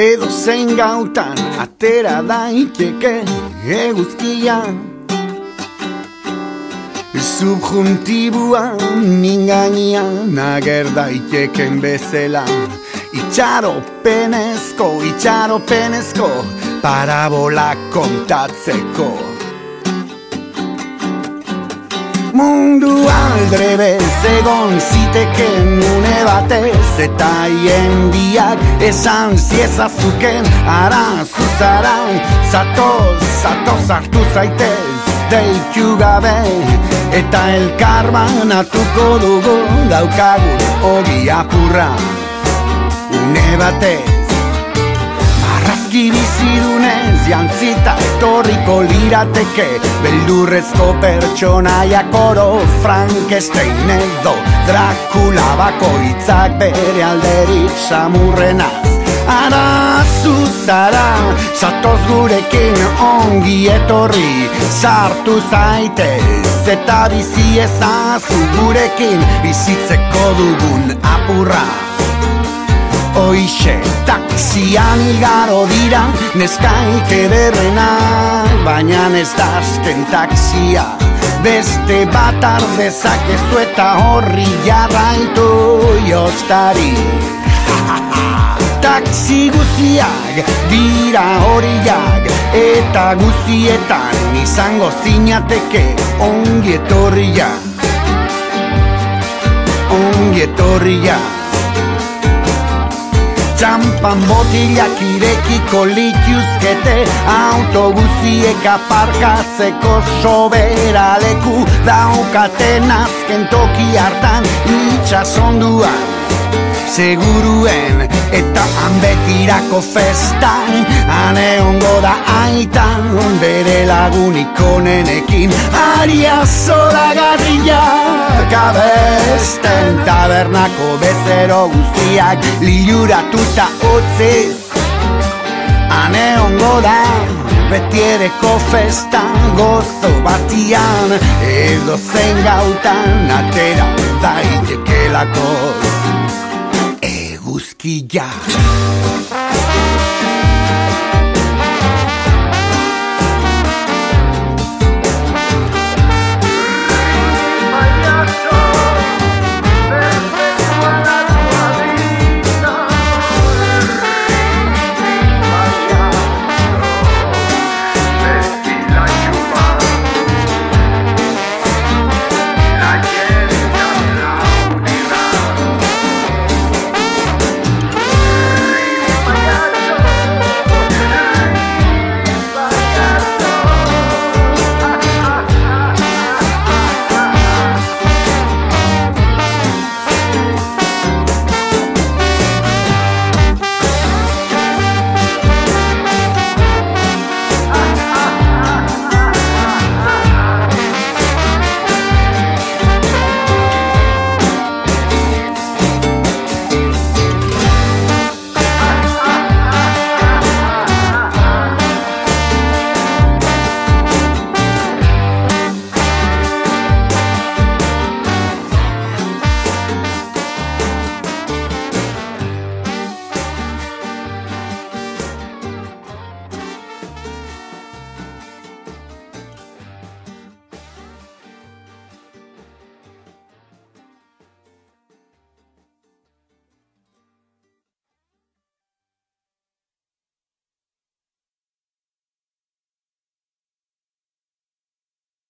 Edo zein gautan atera daiteke eguzkia. Subjuntibua mingainia nager daiteken bezela Itxaro penezko, itxaro penezko Parabola kontatzeko Mundu aldrebez egon ziteken une batez Eta biak esan ziezazuken Ara zuzara, zatoz, zatoz hartu zaitez Deitu gabe eta elkar banatuko dugu Daukagun hogi apurra une batez jantzita etorriko lirateke Beldurrezko pertsonaiak oro Frankenstein edo Dracula bakoitzak bere alderik samurrenaz. Ara zuzara, zatoz gurekin ongi etorri Sartu zaitez eta bizi ezazu gurekin Bizitzeko dugun apurra Oixe, taksian igaro dira, neskaik ederrena Baina ez dazten taksia, beste bat ardezakezu eta horri jarraitu jostari. Taksi guziak dira horiak eta guzietan izango zinateke ongi etorriak Ongi etorriak Txampan botilak irekiko lituzkete. Autobusiek aparkatzeko sobera leku Daukaten azken toki hartan itxasonduan Seguruen eta hanbetirako festan Hane da aitan bere lagunik onenekin. Aria zola garrila Kabesten tabernako bezero guztiak Liluratuta utziz Hane ongo da betiereko festa gozo batian Edo zen gautan atera daitekelako eguzkia